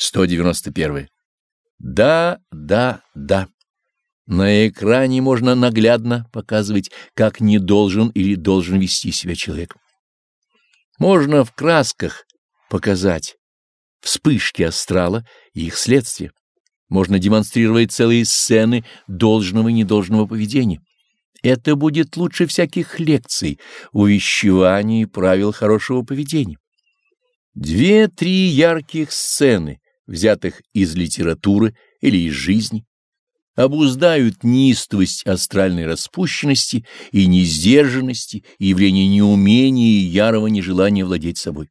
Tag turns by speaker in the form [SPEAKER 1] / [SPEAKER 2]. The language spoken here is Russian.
[SPEAKER 1] 191. Да, да, да. На экране можно наглядно показывать, как не должен или должен вести себя человек. Можно в красках показать вспышки астрала и их следствия. Можно демонстрировать целые сцены должного и недолжного поведения. Это будет лучше всяких лекций, увещеваний и правил хорошего поведения. Две-три ярких сцены, взятых из литературы или из жизни, обуздают неистовость астральной распущенности и несдержанности и явление неумения и ярого нежелания владеть собой.